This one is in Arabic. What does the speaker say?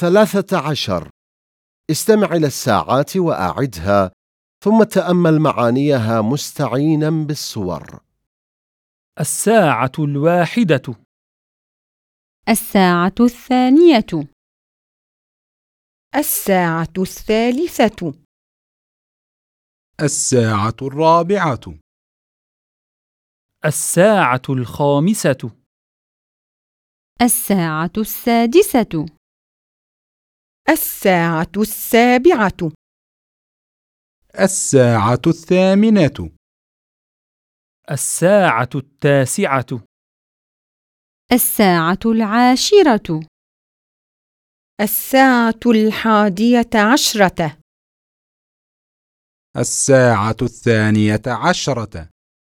ثلاثة عشر. استمع إلى الساعات وأعدها ثم تأمل معانيها مستعينا بالصور. الساعة الواحدة. الساعة الثانية. الساعة الثالثة. الساعة الرابعة. الساعة الخامسة. الساعة السادسة. الساعة السابعة. الساعة الثامنة. الساعة التاسعة. الساعة العاشرة. الساعة الحادية عشرة. الساعة الثانية عشرة.